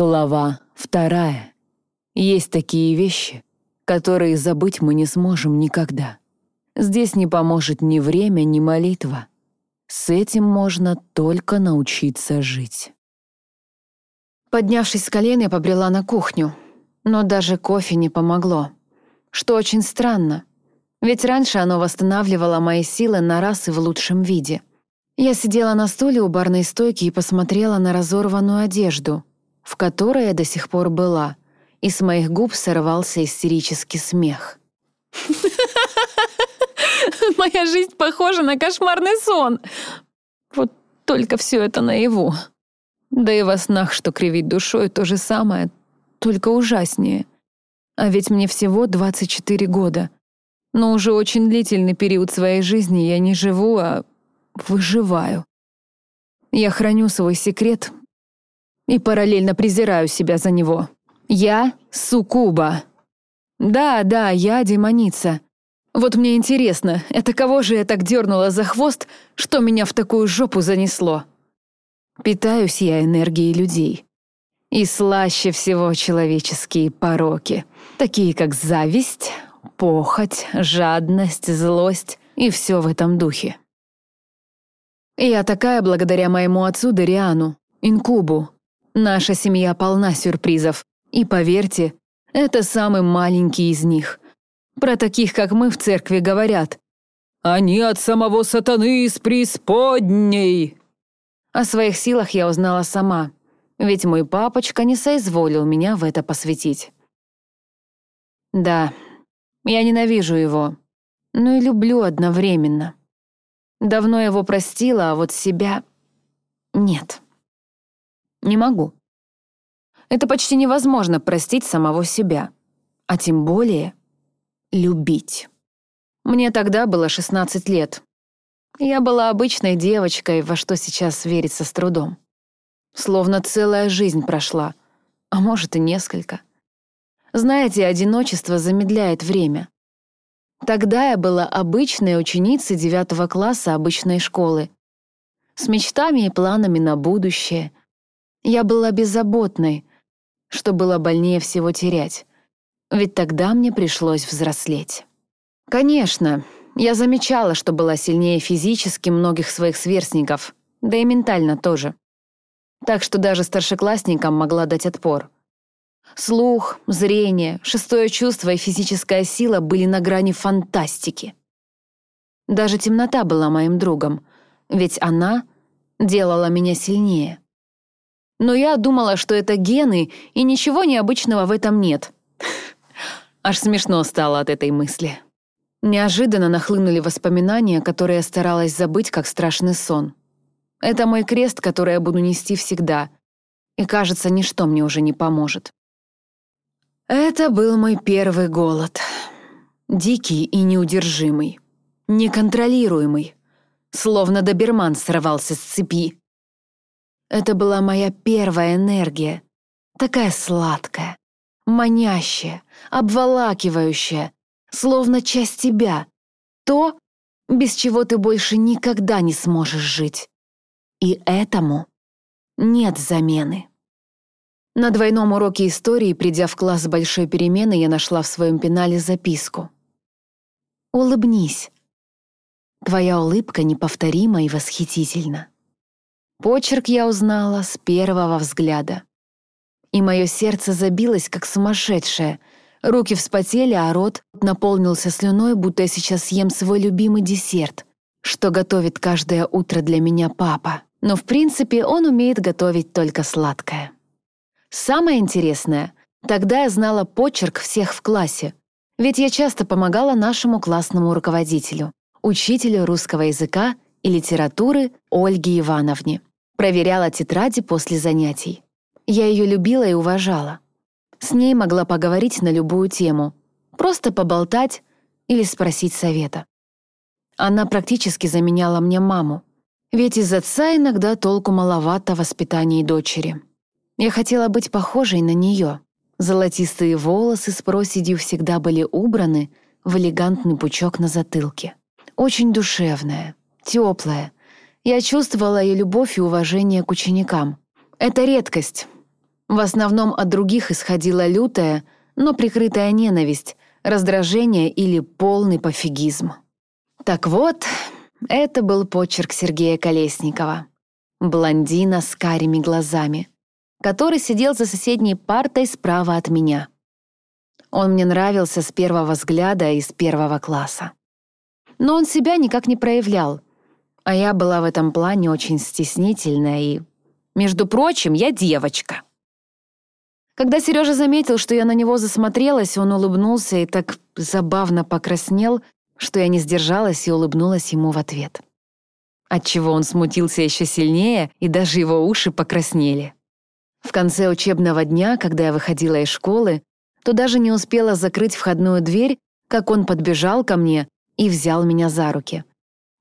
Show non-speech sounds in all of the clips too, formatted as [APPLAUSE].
Глава вторая. Есть такие вещи, которые забыть мы не сможем никогда. Здесь не поможет ни время, ни молитва. С этим можно только научиться жить. Поднявшись с колен, я побрела на кухню. Но даже кофе не помогло. Что очень странно. Ведь раньше оно восстанавливало мои силы на раз и в лучшем виде. Я сидела на стуле у барной стойки и посмотрела на разорванную одежду — в которой я до сих пор была, и с моих губ сорвался истерический смех. [LAUGHS] Моя жизнь похожа на кошмарный сон. Вот только все это наяву. Да и во снах, что кривить душой, то же самое, только ужаснее. А ведь мне всего 24 года. Но уже очень длительный период своей жизни я не живу, а выживаю. Я храню свой секрет и параллельно презираю себя за него. Я суккуба. Да, да, я демоница. Вот мне интересно, это кого же я так дернула за хвост, что меня в такую жопу занесло? Питаюсь я энергией людей. И слаще всего человеческие пороки, такие как зависть, похоть, жадность, злость и все в этом духе. Я такая благодаря моему отцу Дариану, инкубу, Наша семья полна сюрпризов. И поверьте, это самый маленький из них. Про таких, как мы, в церкви говорят. «Они от самого сатаны из преисподней!» О своих силах я узнала сама, ведь мой папочка не соизволил меня в это посвятить. Да, я ненавижу его, но и люблю одновременно. Давно его простила, а вот себя — нет. Не могу. Это почти невозможно простить самого себя. А тем более любить. Мне тогда было 16 лет. Я была обычной девочкой, во что сейчас верится с трудом. Словно целая жизнь прошла, а может и несколько. Знаете, одиночество замедляет время. Тогда я была обычной ученицей девятого класса обычной школы, с мечтами и планами на будущее, я была беззаботной, что было больнее всего терять. Ведь тогда мне пришлось взрослеть. Конечно, я замечала, что была сильнее физически многих своих сверстников, да и ментально тоже. Так что даже старшеклассникам могла дать отпор. Слух, зрение, шестое чувство и физическая сила были на грани фантастики. Даже темнота была моим другом, ведь она делала меня сильнее. Но я думала, что это гены, и ничего необычного в этом нет. Аж смешно стало от этой мысли. Неожиданно нахлынули воспоминания, которые я старалась забыть, как страшный сон. Это мой крест, который я буду нести всегда. И, кажется, ничто мне уже не поможет. Это был мой первый голод. Дикий и неудержимый. Неконтролируемый. Словно доберман сорвался с цепи. Это была моя первая энергия. Такая сладкая, манящая, обволакивающая, словно часть тебя. То, без чего ты больше никогда не сможешь жить. И этому нет замены. На двойном уроке истории, придя в класс большой перемены, я нашла в своем пенале записку. «Улыбнись. Твоя улыбка неповторима и восхитительна». Почерк я узнала с первого взгляда. И мое сердце забилось, как сумасшедшее. Руки вспотели, а рот наполнился слюной, будто я сейчас съем свой любимый десерт, что готовит каждое утро для меня папа. Но в принципе он умеет готовить только сладкое. Самое интересное, тогда я знала почерк всех в классе, ведь я часто помогала нашему классному руководителю, учителю русского языка и литературы Ольге Ивановне. Проверяла тетради после занятий. Я ее любила и уважала. С ней могла поговорить на любую тему, просто поболтать или спросить совета. Она практически заменяла мне маму, ведь из отца иногда толку маловато воспитании дочери. Я хотела быть похожей на нее. Золотистые волосы с проседью всегда были убраны в элегантный пучок на затылке. Очень душевная, теплая, я чувствовала ее любовь и уважение к ученикам. Это редкость. В основном от других исходила лютая, но прикрытая ненависть, раздражение или полный пофигизм. Так вот, это был почерк Сергея Колесникова. Блондина с карими глазами, который сидел за соседней партой справа от меня. Он мне нравился с первого взгляда и с первого класса. Но он себя никак не проявлял, а я была в этом плане очень стеснительная и... Между прочим, я девочка. Когда Сережа заметил, что я на него засмотрелась, он улыбнулся и так забавно покраснел, что я не сдержалась и улыбнулась ему в ответ. Отчего он смутился еще сильнее, и даже его уши покраснели. В конце учебного дня, когда я выходила из школы, то даже не успела закрыть входную дверь, как он подбежал ко мне и взял меня за руки.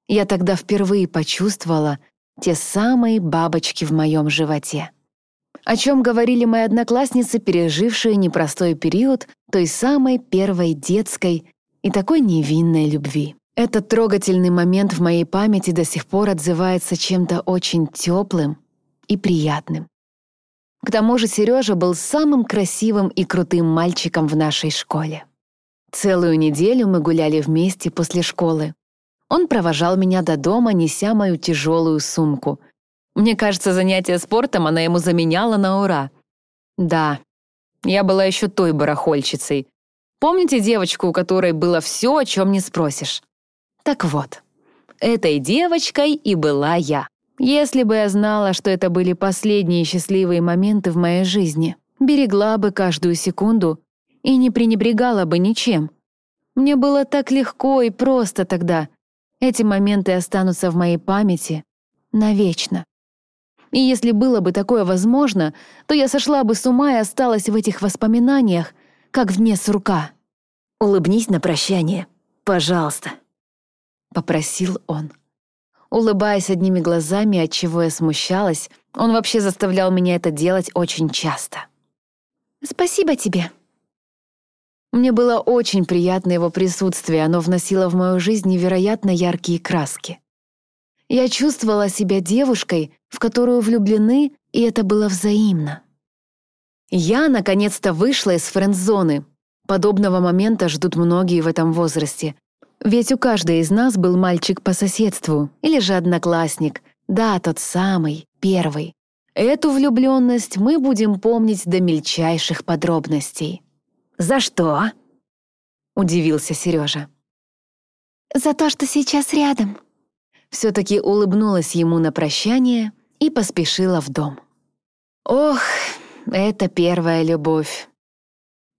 Я тогда впервые почувствовала те самые бабочки в моем животе о чем говорили мои одноклассницы, пережившие непростой период той самой первой детской и такой невинной любви. Этот трогательный момент в моей памяти до сих пор отзывается чем-то очень теплым и приятным. К тому же Сережа был самым красивым и крутым мальчиком в нашей школе. Целую неделю мы гуляли вместе после школы. Он провожал меня до дома, неся мою тяжелую сумку, мне кажется, занятие спортом она ему заменяла на ура. Да, я была еще той барахольщицей. Помните девочку, у которой было все, о чем не спросишь? Так вот, этой девочкой и была я. Если бы я знала, что это были последние счастливые моменты в моей жизни, берегла бы каждую секунду и не пренебрегала бы ничем. Мне было так легко и просто тогда. Эти моменты останутся в моей памяти навечно. И если было бы такое возможно, то я сошла бы с ума и осталась в этих воспоминаниях, как в дне сурка. «Улыбнись на прощание, пожалуйста», — попросил он. Улыбаясь одними глазами, от чего я смущалась, он вообще заставлял меня это делать очень часто. «Спасибо тебе». Мне было очень приятно его присутствие, оно вносило в мою жизнь невероятно яркие краски. Я чувствовала себя девушкой, в которую влюблены, и это было взаимно. Я, наконец-то, вышла из френд-зоны. Подобного момента ждут многие в этом возрасте. Ведь у каждой из нас был мальчик по соседству, или же одноклассник. Да, тот самый, первый. Эту влюбленность мы будем помнить до мельчайших подробностей. «За что?» — удивился Сережа. «За то, что сейчас рядом», все-таки улыбнулась ему на прощание и поспешила в дом. «Ох, это первая любовь.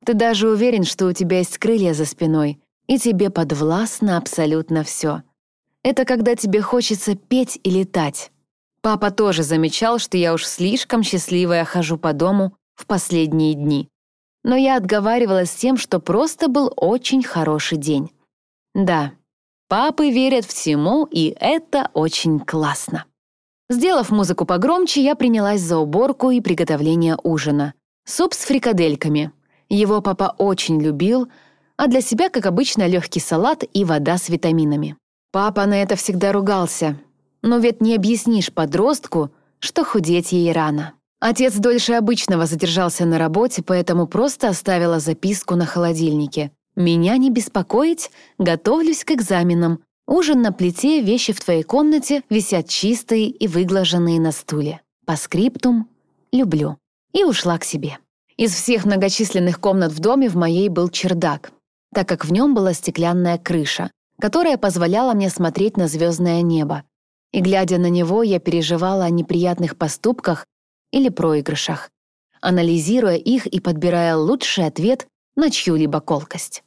Ты даже уверен, что у тебя есть крылья за спиной, и тебе подвластно абсолютно все. Это когда тебе хочется петь и летать. Папа тоже замечал, что я уж слишком счастливая хожу по дому в последние дни. Но я отговаривалась тем, что просто был очень хороший день. Да, Папы верят всему, и это очень классно. Сделав музыку погромче, я принялась за уборку и приготовление ужина. Суп с фрикадельками. Его папа очень любил, а для себя, как обычно, легкий салат и вода с витаминами. Папа на это всегда ругался. Но ведь не объяснишь подростку, что худеть ей рано. Отец дольше обычного задержался на работе, поэтому просто оставила записку на холодильнике. Меня не беспокоить, готовлюсь к экзаменам. Ужин на плите, вещи в твоей комнате висят чистые и выглаженные на стуле. По скриптум «люблю». И ушла к себе. Из всех многочисленных комнат в доме в моей был чердак, так как в нем была стеклянная крыша, которая позволяла мне смотреть на звездное небо. И, глядя на него, я переживала о неприятных поступках или проигрышах, анализируя их и подбирая лучший ответ на чью-либо колкость.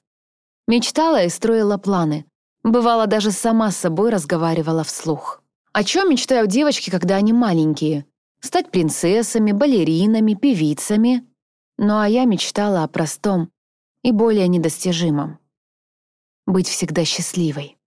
Мечтала и строила планы. Бывало, даже сама с собой разговаривала вслух. О чем мечтают девочки, когда они маленькие? Стать принцессами, балеринами, певицами. Ну а я мечтала о простом и более недостижимом. Быть всегда счастливой.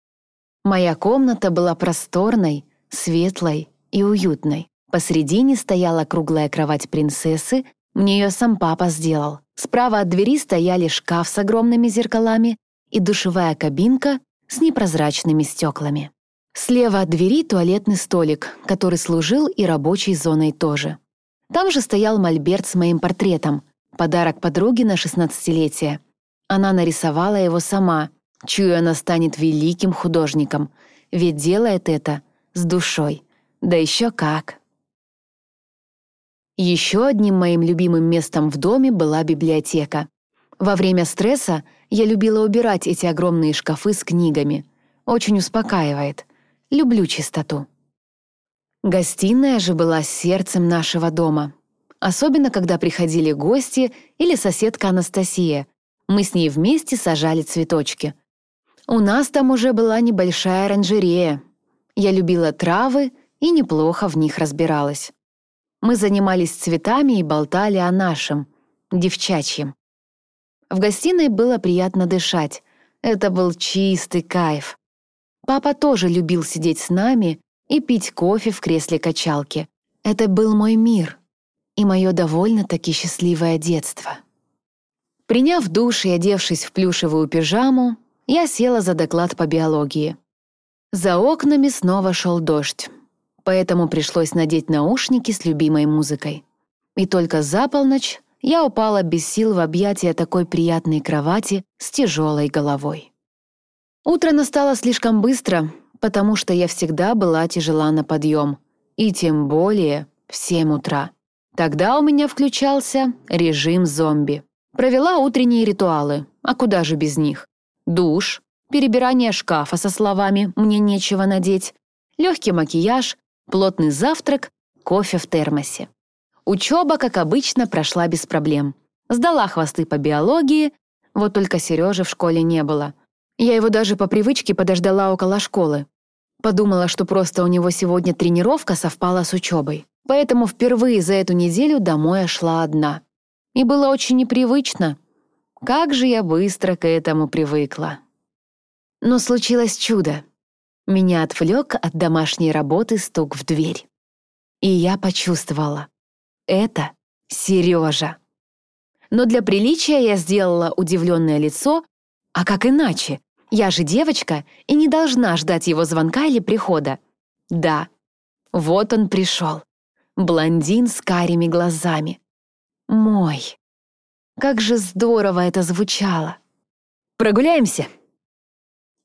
Моя комната была просторной, светлой и уютной. Посредине стояла круглая кровать принцессы, мне ее сам папа сделал. Справа от двери стояли шкаф с огромными зеркалами и душевая кабинка с непрозрачными стеклами. Слева от двери туалетный столик, который служил и рабочей зоной тоже. Там же стоял мольберт с моим портретом, подарок подруге на шестнадцатилетие. Она нарисовала его сама, чую, она станет великим художником, ведь делает это с душой. Да еще как. Еще одним моим любимым местом в доме была библиотека. Во время стресса я любила убирать эти огромные шкафы с книгами. Очень успокаивает. Люблю чистоту. Гостиная же была сердцем нашего дома. Особенно, когда приходили гости или соседка Анастасия. Мы с ней вместе сажали цветочки. У нас там уже была небольшая оранжерея. Я любила травы и неплохо в них разбиралась. Мы занимались цветами и болтали о нашем, девчачьем. В гостиной было приятно дышать. Это был чистый кайф. Папа тоже любил сидеть с нами и пить кофе в кресле качалки. Это был мой мир и мое довольно-таки счастливое детство. Приняв душ и одевшись в плюшевую пижаму, я села за доклад по биологии. За окнами снова шел дождь поэтому пришлось надеть наушники с любимой музыкой. И только за полночь я упала без сил в объятия такой приятной кровати с тяжелой головой. Утро настало слишком быстро, потому что я всегда была тяжела на подъем, и тем более в 7 утра. Тогда у меня включался режим зомби. Провела утренние ритуалы, а куда же без них? Душ, перебирание шкафа со словами «мне нечего надеть», легкий макияж, Плотный завтрак, кофе в термосе. Учеба, как обычно, прошла без проблем. Сдала хвосты по биологии, вот только Сережи в школе не было. Я его даже по привычке подождала около школы. Подумала, что просто у него сегодня тренировка совпала с учебой. Поэтому впервые за эту неделю домой шла одна. И было очень непривычно. Как же я быстро к этому привыкла. Но случилось чудо. Меня отвлек от домашней работы стук в дверь. И я почувствовала. Это Сережа. Но для приличия я сделала удивленное лицо, а как иначе? Я же девочка и не должна ждать его звонка или прихода. Да, вот он пришел. Блондин с карими глазами. Мой. Как же здорово это звучало. «Прогуляемся?»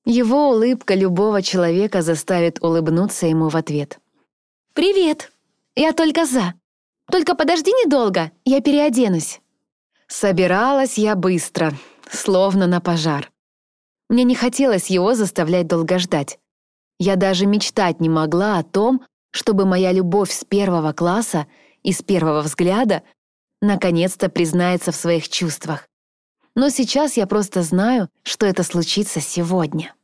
Его улыбка любого человека заставит улыбнуться ему в ответ. «Привет! Я только за. Только подожди недолго, я переоденусь». Собиралась я быстро, словно на пожар. Мне не хотелось его заставлять долго ждать. Я даже мечтать не могла о том, чтобы моя любовь с первого класса и с первого взгляда наконец-то признается в своих чувствах. Но сейчас я просто знаю, что это случится сегодня.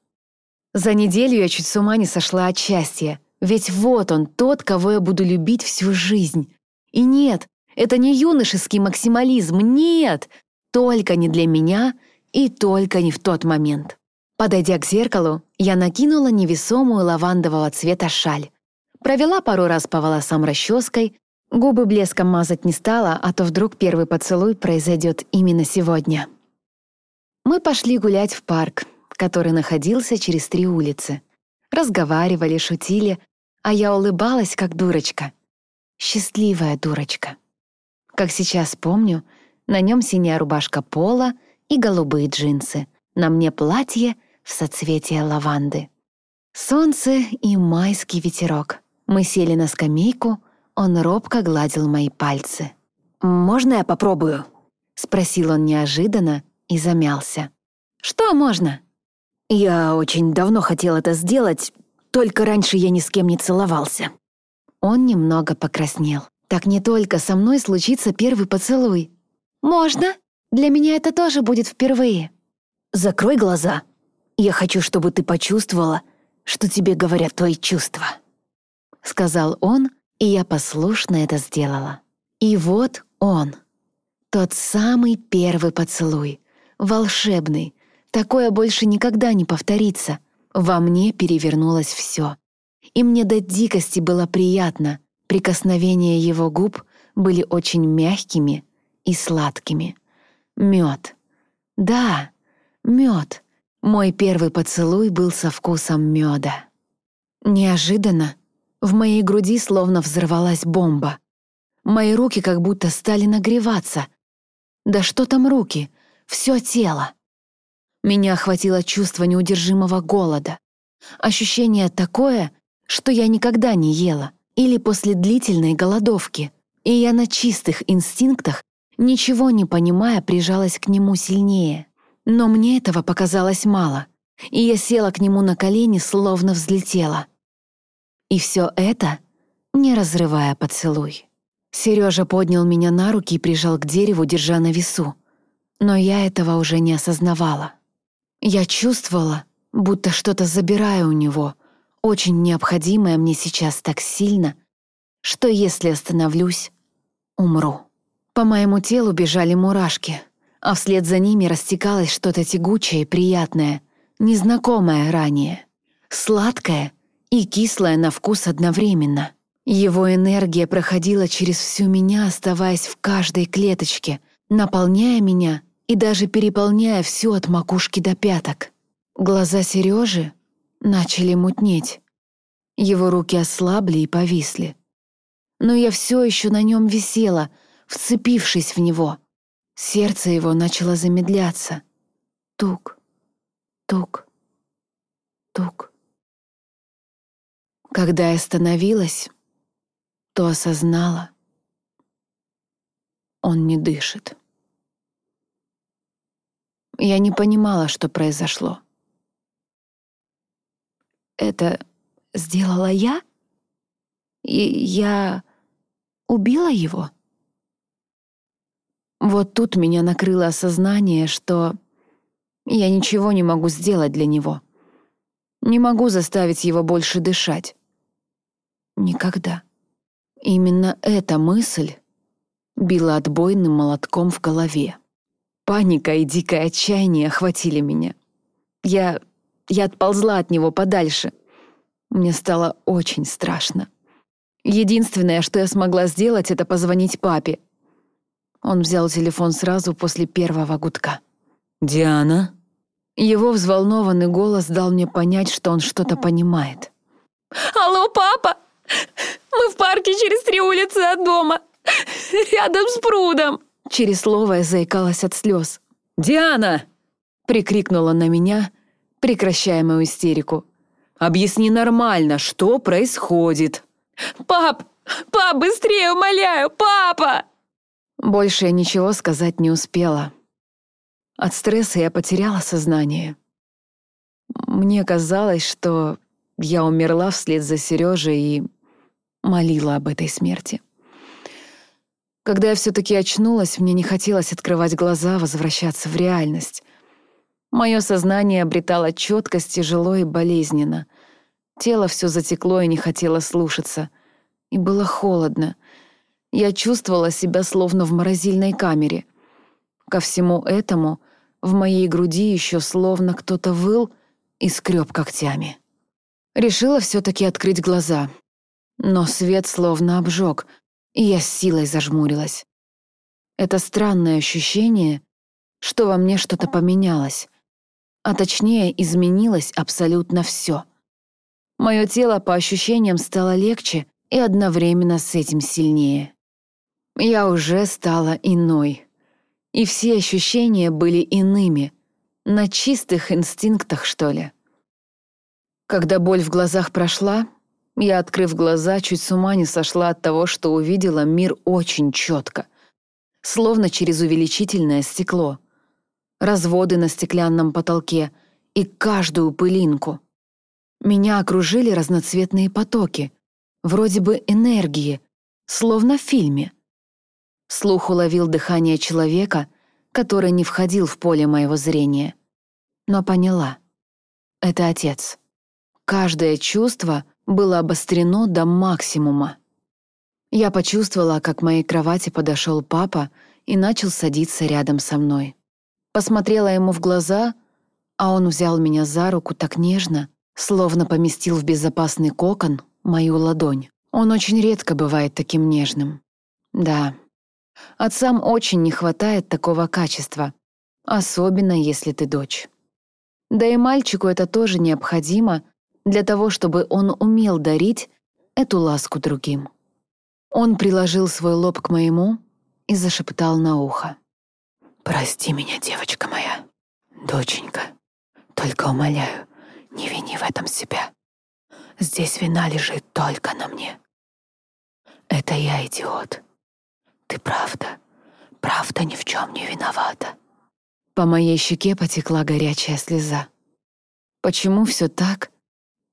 За неделю я чуть с ума не сошла от счастья. Ведь вот он, тот, кого я буду любить всю жизнь. И нет, это не юношеский максимализм, нет! Только не для меня и только не в тот момент. Подойдя к зеркалу, я накинула невесомую лавандового цвета шаль. Провела пару раз по волосам расческой, губы блеском мазать не стала, а то вдруг первый поцелуй произойдет именно сегодня. Мы пошли гулять в парк, который находился через три улицы. Разговаривали, шутили, а я улыбалась, как дурочка. Счастливая дурочка. Как сейчас помню, на нем синяя рубашка пола и голубые джинсы. На мне платье в соцветие лаванды. Солнце и майский ветерок. Мы сели на скамейку, он робко гладил мои пальцы. «Можно я попробую?» — спросил он неожиданно и замялся. «Что можно?» «Я очень давно хотел это сделать, только раньше я ни с кем не целовался». Он немного покраснел. «Так не только со мной случится первый поцелуй». «Можно? Для меня это тоже будет впервые». «Закрой глаза. Я хочу, чтобы ты почувствовала, что тебе говорят твои чувства», — сказал он, и я послушно это сделала. И вот он. Тот самый первый поцелуй. Волшебный, Такое больше никогда не повторится. Во мне перевернулось все. И мне до дикости было приятно. Прикосновения его губ были очень мягкими и сладкими. Мед. Да, мед. Мой первый поцелуй был со вкусом меда. Неожиданно в моей груди словно взорвалась бомба. Мои руки как будто стали нагреваться. Да что там руки? Все тело. Меня охватило чувство неудержимого голода. Ощущение такое, что я никогда не ела, или после длительной голодовки, и я на чистых инстинктах, ничего не понимая, прижалась к нему сильнее. Но мне этого показалось мало, и я села к нему на колени, словно взлетела. И все это, не разрывая поцелуй. Сережа поднял меня на руки и прижал к дереву, держа на весу. Но я этого уже не осознавала. Я чувствовала, будто что-то забираю у него, очень необходимое мне сейчас так сильно, что если остановлюсь, умру. По моему телу бежали мурашки, а вслед за ними растекалось что-то тягучее и приятное, незнакомое ранее, сладкое и кислое на вкус одновременно. Его энергия проходила через всю меня, оставаясь в каждой клеточке, наполняя меня и даже переполняя всю от макушки до пяток. Глаза Сережи начали мутнеть. Его руки ослабли и повисли. Но я все еще на нем висела, вцепившись в него. Сердце его начало замедляться. Тук, тук, тук. Когда я остановилась, то осознала, он не дышит. Я не понимала, что произошло. Это сделала я? И я убила его? Вот тут меня накрыло осознание, что я ничего не могу сделать для него. Не могу заставить его больше дышать. Никогда. Именно эта мысль била отбойным молотком в голове. Паника и дикое отчаяние охватили меня. Я... я отползла от него подальше. Мне стало очень страшно. Единственное, что я смогла сделать, это позвонить папе. Он взял телефон сразу после первого гудка. «Диана?» Его взволнованный голос дал мне понять, что он что-то понимает. «Алло, папа! Мы в парке через три улицы от дома, [LAUGHS] рядом с прудом!» Через слово я заикалась от слез. «Диана!» — прикрикнула на меня, прекращая мою истерику. «Объясни нормально, что происходит?» «Пап! Пап, быстрее, умоляю! Папа!» Больше я ничего сказать не успела. От стресса я потеряла сознание. Мне казалось, что я умерла вслед за Сережей и молила об этой смерти. Когда я все-таки очнулась, мне не хотелось открывать глаза, возвращаться в реальность. Мое сознание обретало четкость тяжело и болезненно. Тело все затекло и не хотело слушаться. И было холодно. Я чувствовала себя словно в морозильной камере. Ко всему этому в моей груди еще словно кто-то выл и скреб когтями. Решила все-таки открыть глаза. Но свет словно обжег — и я с силой зажмурилась. Это странное ощущение, что во мне что-то поменялось, а точнее изменилось абсолютно все. Мое тело по ощущениям стало легче и одновременно с этим сильнее. Я уже стала иной, и все ощущения были иными, на чистых инстинктах, что ли. Когда боль в глазах прошла, я, открыв глаза, чуть с ума не сошла от того, что увидела мир очень четко, словно через увеличительное стекло. Разводы на стеклянном потолке и каждую пылинку. Меня окружили разноцветные потоки, вроде бы энергии, словно в фильме. Слух уловил дыхание человека, который не входил в поле моего зрения. Но поняла. Это отец. Каждое чувство — было обострено до максимума. Я почувствовала, как к моей кровати подошел папа и начал садиться рядом со мной. Посмотрела ему в глаза, а он взял меня за руку так нежно, словно поместил в безопасный кокон мою ладонь. Он очень редко бывает таким нежным. Да, отцам очень не хватает такого качества, особенно если ты дочь. Да и мальчику это тоже необходимо, для того, чтобы он умел дарить эту ласку другим. Он приложил свой лоб к моему и зашептал на ухо. «Прости меня, девочка моя, доченька. Только умоляю, не вини в этом себя. Здесь вина лежит только на мне. Это я идиот. Ты правда, правда ни в чем не виновата». По моей щеке потекла горячая слеза. Почему все так?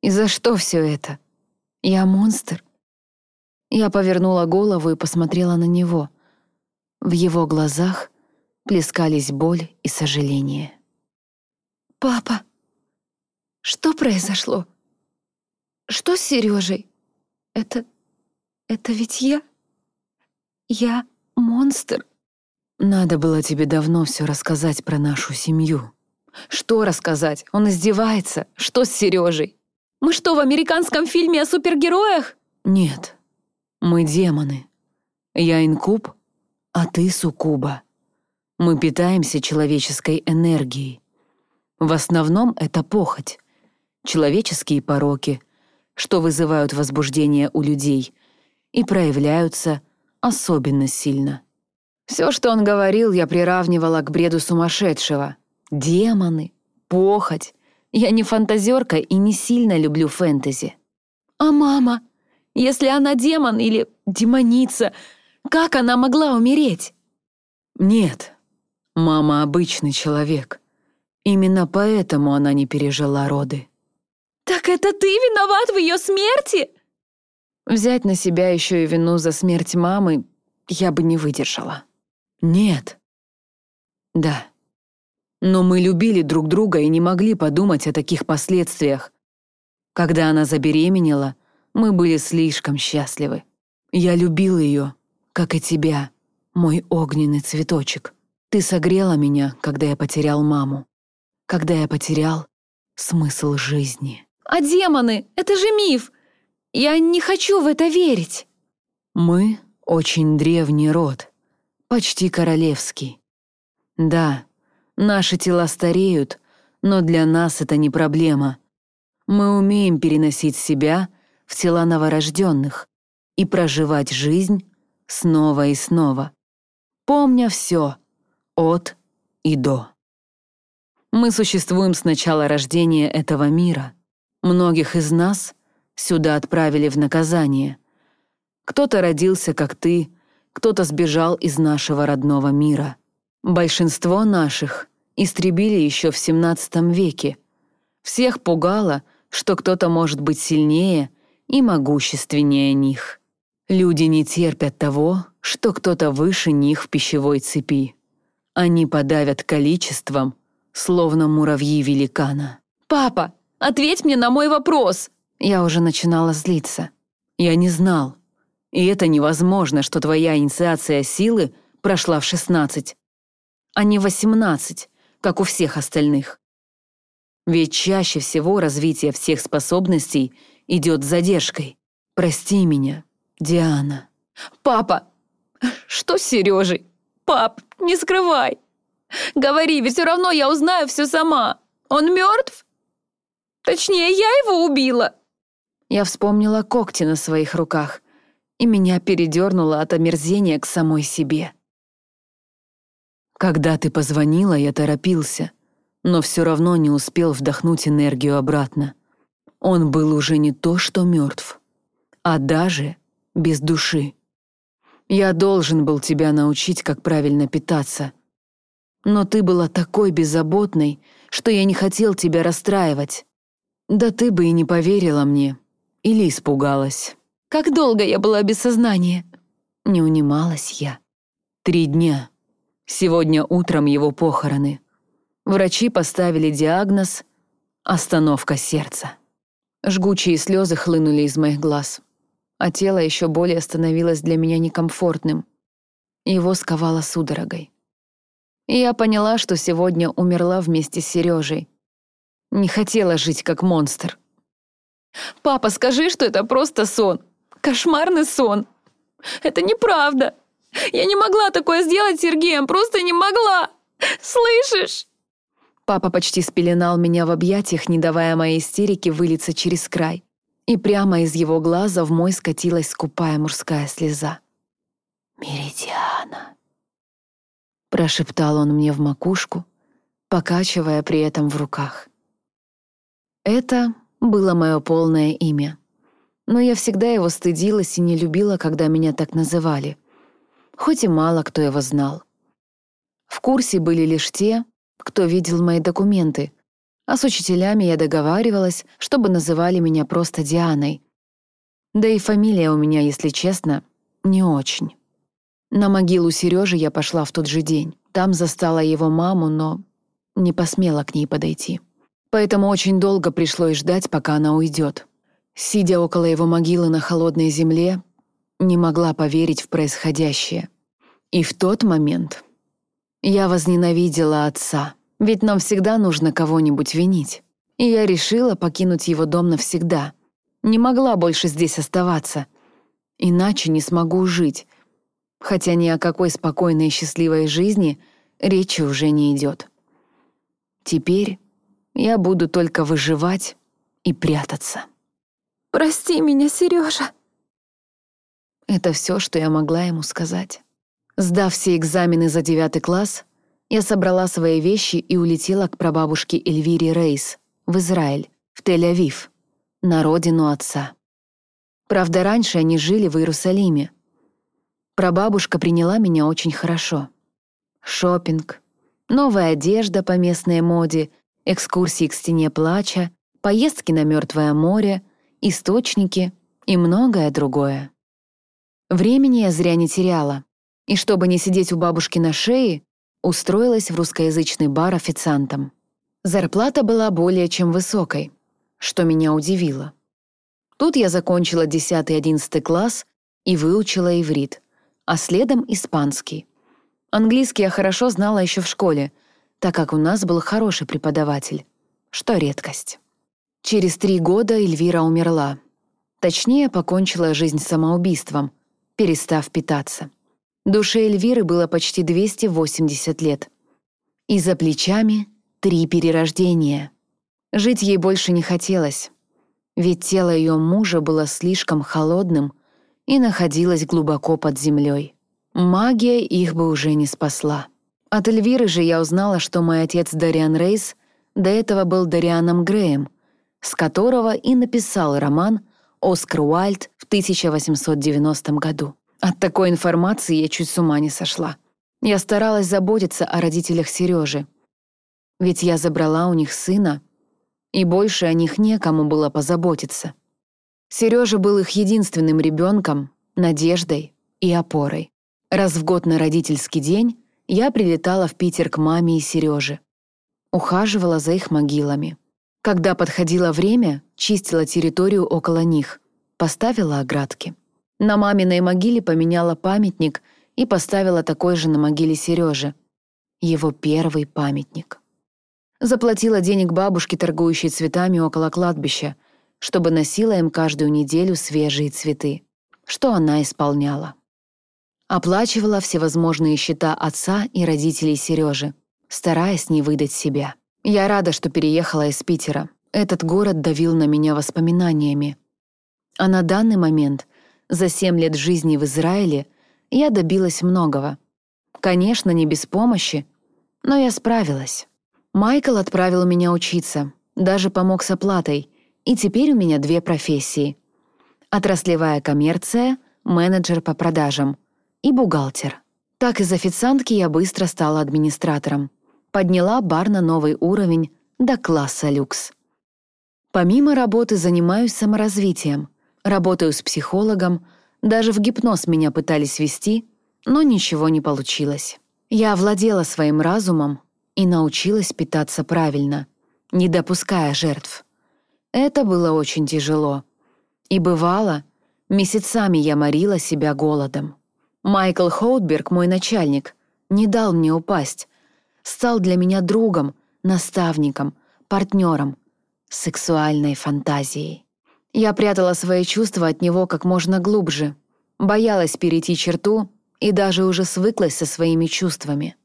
И за что все это? Я монстр? Я повернула голову и посмотрела на него. В его глазах плескались боль и сожаление. «Папа, что произошло? Что с Сережей? Это... это ведь я? Я монстр?» «Надо было тебе давно все рассказать про нашу семью», что рассказать? Он издевается. Что с Сережей? Мы что, в американском фильме о супергероях? Нет. Мы демоны. Я инкуб, а ты суккуба. Мы питаемся человеческой энергией. В основном это похоть, человеческие пороки, что вызывают возбуждение у людей и проявляются особенно сильно. Все, что он говорил, я приравнивала к бреду сумасшедшего — Демоны, похоть. Я не фантазерка и не сильно люблю фэнтези. А мама? Если она демон или демоница, как она могла умереть? Нет, мама обычный человек. Именно поэтому она не пережила роды. Так это ты виноват в ее смерти? Взять на себя еще и вину за смерть мамы я бы не выдержала. Нет. Да. Но мы любили друг друга и не могли подумать о таких последствиях. Когда она забеременела, мы были слишком счастливы. Я любил ее, как и тебя, мой огненный цветочек. Ты согрела меня, когда я потерял маму. Когда я потерял смысл жизни. А демоны — это же миф! Я не хочу в это верить. Мы — очень древний род, почти королевский. Да, Наши тела стареют, но для нас это не проблема. Мы умеем переносить себя в тела новорожденных и проживать жизнь снова и снова, помня все от и до. Мы существуем с начала рождения этого мира. Многих из нас сюда отправили в наказание. Кто-то родился, как ты, кто-то сбежал из нашего родного мира — Большинство наших истребили еще в 17 веке. Всех пугало, что кто-то может быть сильнее и могущественнее них. Люди не терпят того, что кто-то выше них в пищевой цепи. Они подавят количеством, словно муравьи великана. «Папа, ответь мне на мой вопрос!» Я уже начинала злиться. «Я не знал. И это невозможно, что твоя инициация силы прошла в 16 а не 18, как у всех остальных. Ведь чаще всего развитие всех способностей идет с задержкой. Прости меня, Диана. Папа, что с Сережей? Пап, не скрывай. Говори, ведь все равно я узнаю все сама. Он мертв? Точнее, я его убила. Я вспомнила когти на своих руках, и меня передернуло от омерзения к самой себе. Когда ты позвонила, я торопился, но все равно не успел вдохнуть энергию обратно. Он был уже не то что мертв, а даже без души. Я должен был тебя научить, как правильно питаться. Но ты была такой беззаботной, что я не хотел тебя расстраивать. Да ты бы и не поверила мне. Или испугалась. Как долго я была без сознания? Не унималась я. Три дня. Сегодня утром его похороны. Врачи поставили диагноз «Остановка сердца». Жгучие слезы хлынули из моих глаз, а тело еще более становилось для меня некомфортным. Его сковало судорогой. И я поняла, что сегодня умерла вместе с Сережей. Не хотела жить как монстр. «Папа, скажи, что это просто сон. Кошмарный сон. Это неправда!» Я не могла такое сделать с Сергеем, просто не могла! Слышишь?» Папа почти спеленал меня в объятиях, не давая моей истерике вылиться через край. и прямо из его глаза в мой скатилась скупая мужская слеза. «Меридиана», — прошептал он мне в макушку, покачивая при этом в руках. Это было мое полное имя. Но я всегда его стыдилась и не любила, когда меня так называли. Хоть и мало кто его знал. В курсе были лишь те, кто видел мои документы, а с учителями я договаривалась, чтобы называли меня просто Дианой. Да и фамилия у меня, если честно, не очень. На могилу Сережи я пошла в тот же день. Там застала его маму, но не посмела к ней подойти. Поэтому очень долго пришлось ждать, пока она уйдет. Сидя около его могилы на холодной земле, не могла поверить в происходящее. И в тот момент я возненавидела отца, ведь нам всегда нужно кого-нибудь винить. И я решила покинуть его дом навсегда. Не могла больше здесь оставаться. Иначе не смогу жить. Хотя ни о какой спокойной и счастливой жизни речи уже не идет. Теперь я буду только выживать и прятаться. «Прости меня, Сережа. Это все, что я могла ему сказать. Сдав все экзамены за девятый класс, я собрала свои вещи и улетела к прабабушке Эльвире Рейс в Израиль, в Тель-Авив, на родину отца. Правда, раньше они жили в Иерусалиме. Прабабушка приняла меня очень хорошо. Шопинг, новая одежда по местной моде — экскурсии к стене плача, поездки на Мертвое море, источники и многое другое. Времени я зря не теряла, и чтобы не сидеть у бабушки на шее, устроилась в русскоязычный бар официантом. Зарплата была более чем высокой, что меня удивило. Тут я закончила 10-11 класс и выучила иврит, а следом испанский. Английский я хорошо знала еще в школе, так как у нас был хороший преподаватель, что редкость. Через три года Эльвира умерла. Точнее, покончила жизнь самоубийством, перестав питаться. Душе Эльвиры было почти 280 лет. И за плечами три перерождения. Жить ей больше не хотелось, ведь тело ее мужа было слишком холодным и находилось глубоко под землей. Магия их бы уже не спасла. От Эльвиры же я узнала, что мой отец Дариан Рейс до этого был Дарианом Греем, с которого и написал роман «Оскар Уайльд» в 1890 году. От такой информации я чуть с ума не сошла. Я старалась заботиться о родителях Сережи, ведь я забрала у них сына, и больше о них некому было позаботиться. Сережа был их единственным ребенком, надеждой и опорой. Раз в год на родительский день я прилетала в Питер к маме и Сереже. Ухаживала за их могилами. Когда подходило время, чистила территорию около них, поставила оградки. На маминой могиле поменяла памятник и поставила такой же на могиле Сережи. Его первый памятник. Заплатила денег бабушке, торгующей цветами около кладбища, чтобы носила им каждую неделю свежие цветы, что она исполняла. Оплачивала всевозможные счета отца и родителей Сережи, стараясь не выдать себя. Я рада, что переехала из Питера. Этот город давил на меня воспоминаниями. А на данный момент, за семь лет жизни в Израиле, я добилась многого. Конечно, не без помощи, но я справилась. Майкл отправил меня учиться, даже помог с оплатой, и теперь у меня две профессии. Отраслевая коммерция, менеджер по продажам — и бухгалтер. Так из официантки я быстро стала администратором. Подняла бар на новый уровень до класса люкс. Помимо работы занимаюсь саморазвитием. Работаю с психологом, даже в гипноз меня пытались вести, но ничего не получилось. Я овладела своим разумом и научилась питаться правильно, не допуская жертв. Это было очень тяжело. И бывало, месяцами я морила себя голодом. Майкл Хоутберг, мой начальник, не дал мне упасть. Стал для меня другом, наставником, партнером, сексуальной фантазией. Я прятала свои чувства от него как можно глубже, боялась перейти черту и даже уже свыклась со своими чувствами.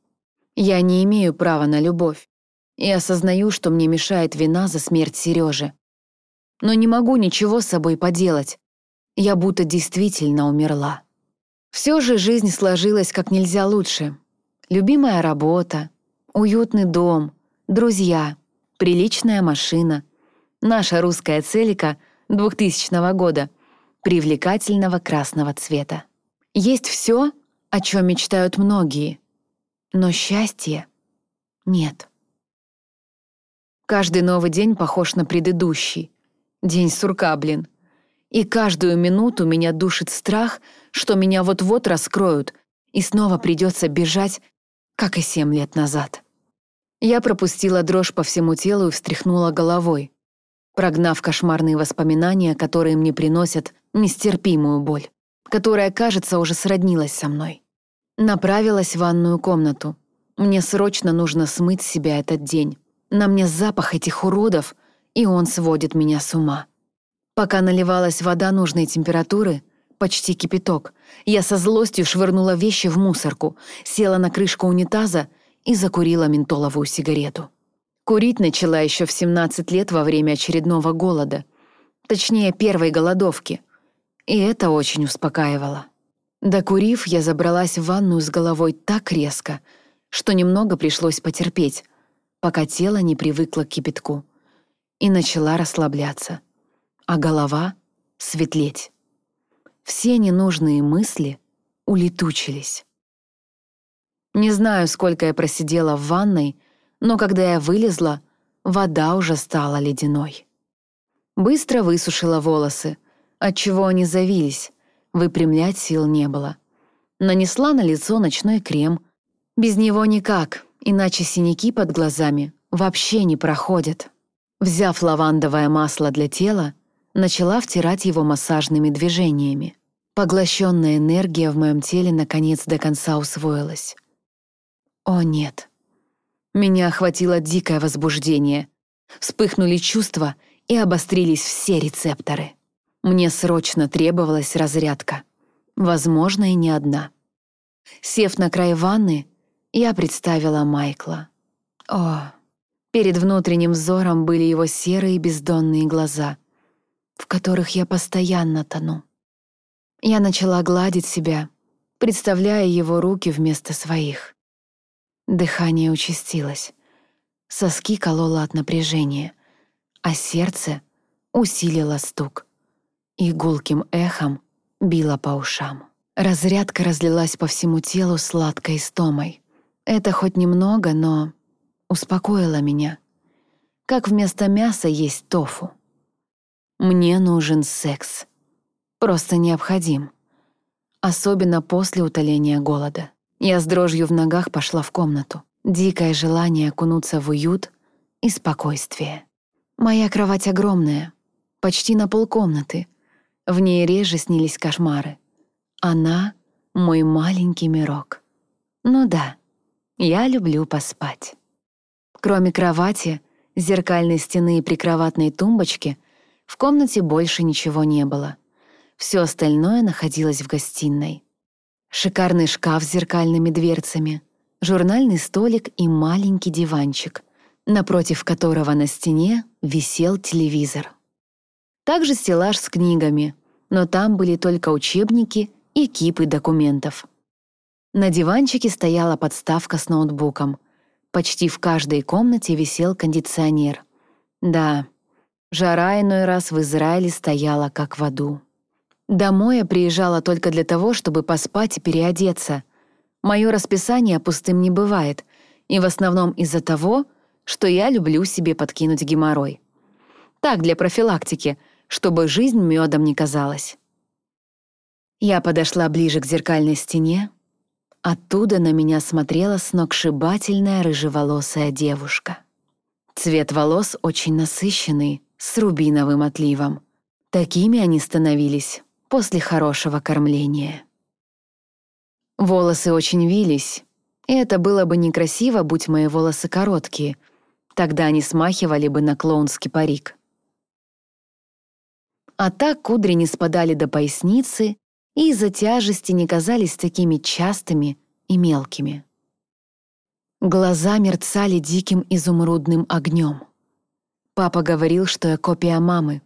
Я не имею права на любовь и осознаю, что мне мешает вина за смерть Сережи. но не могу ничего с собой поделать. Я будто действительно умерла. Все же жизнь сложилась как нельзя лучше. Любимая работа, уютный дом, друзья, приличная машина, наша русская целика 2000 года, привлекательного красного цвета. Есть все, о чем мечтают многие, но счастья нет. Каждый новый день похож на предыдущий. День сурка, блин. И каждую минуту меня душит страх, что меня вот-вот раскроют, и снова придется бежать, как и семь лет назад. Я пропустила дрожь по всему телу и встряхнула головой, прогнав кошмарные воспоминания, которые мне приносят нестерпимую боль, которая, кажется, уже сроднилась со мной. Направилась в ванную комнату. Мне срочно нужно смыть с себя этот день. На мне запах этих уродов, и он сводит меня с ума. Пока наливалась вода нужной температуры, почти кипяток, я со злостью швырнула вещи в мусорку, села на крышку унитаза и закурила ментоловую сигарету. Курить начала еще в 17 лет во время очередного голода. Точнее, первой голодовки. И это очень успокаивало. Докурив, я забралась в ванную с головой так резко, что немного пришлось потерпеть, пока тело не привыкло к кипятку, и начала расслабляться, а голова — светлеть. Все ненужные мысли улетучились. Не знаю, сколько я просидела в ванной, но когда я вылезла, вода уже стала ледяной. Быстро высушила волосы, отчего они завились, выпрямлять сил не было. Нанесла на лицо ночной крем. Без него никак, иначе синяки под глазами вообще не проходят. Взяв лавандовое масло для тела, начала втирать его массажными движениями. Поглощенная энергия в моем теле наконец до конца усвоилась. О нет. Меня охватило дикое возбуждение. Вспыхнули чувства и обострились все рецепторы. Мне срочно требовалась разрядка. Возможно, и не одна. Сев на край ванны, я представила Майкла. О, перед внутренним взором были его серые бездонные глаза, в которых я постоянно тону. Я начала гладить себя, представляя его руки вместо своих. Дыхание участилось. Соски кололо от напряжения, а сердце усилило стук. И гулким эхом било по ушам. Разрядка разлилась по всему телу сладкой стомой. Это хоть немного, но успокоило меня. Как вместо мяса есть тофу. Мне нужен секс. Просто необходим. Особенно после утоления голода. Я с дрожью в ногах пошла в комнату. Дикое желание окунуться в уют и спокойствие. Моя кровать огромная, почти на полкомнаты. В ней реже снились кошмары. Она — мой маленький мирок. Ну да, я люблю поспать. Кроме кровати, зеркальной стены и прикроватной тумбочки, в комнате больше ничего не было. Все остальное находилось в гостиной. Шикарный шкаф с зеркальными дверцами, журнальный столик и маленький диванчик, напротив которого на стене висел телевизор. Также стеллаж с книгами, но там были только учебники и кипы документов. На диванчике стояла подставка с ноутбуком. Почти в каждой комнате висел кондиционер. Да, жара иной раз в Израиле стояла как в аду. Домой я приезжала только для того, чтобы поспать и переодеться. Мое расписание пустым не бывает, и в основном из-за того, что я люблю себе подкинуть геморрой. Так, для профилактики, чтобы жизнь медом не казалась. Я подошла ближе к зеркальной стене. Оттуда на меня смотрела сногсшибательная рыжеволосая девушка. Цвет волос очень насыщенный, с рубиновым отливом. Такими они становились после хорошего кормления. Волосы очень вились, и это было бы некрасиво, будь мои волосы короткие, тогда они смахивали бы на клоунский парик а так кудри не спадали до поясницы и из-за тяжести не казались такими частыми и мелкими. Глаза мерцали диким изумрудным огнем. Папа говорил, что я копия мамы,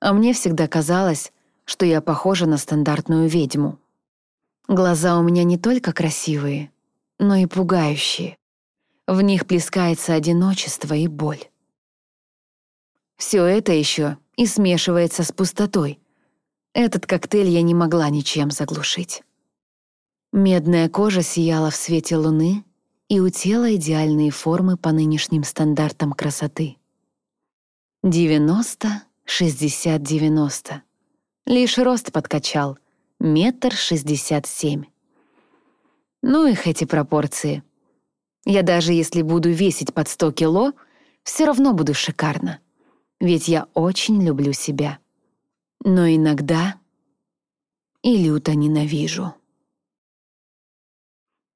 А мне всегда казалось, что я похожа на стандартную ведьму. Глаза у меня не только красивые, но и пугающие. В них плескается одиночество и боль. Все это еще и смешивается с пустотой. Этот коктейль я не могла ничем заглушить. Медная кожа сияла в свете луны, и у тела идеальные формы по нынешним стандартам красоты. 90, 60, 90. Лишь рост подкачал. Метр шестьдесят семь. Ну их эти пропорции. Я даже если буду весить под сто кило, все равно буду шикарно. Ведь я очень люблю себя. Но иногда и люто ненавижу.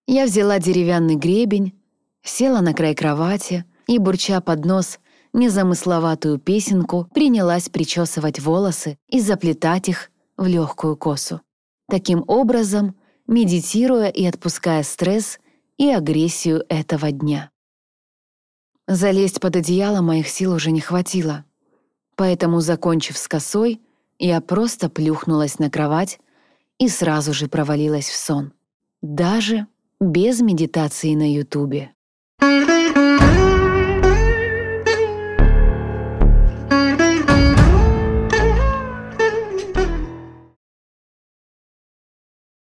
Я взяла деревянный гребень, села на край кровати и, бурча под нос, незамысловатую песенку, принялась причесывать волосы и заплетать их в легкую косу. Таким образом, медитируя и отпуская стресс и агрессию этого дня. Залезть под одеяло моих сил уже не хватило. Поэтому, закончив с косой, я просто плюхнулась на кровать и сразу же провалилась в сон. Даже без медитации на Ютубе.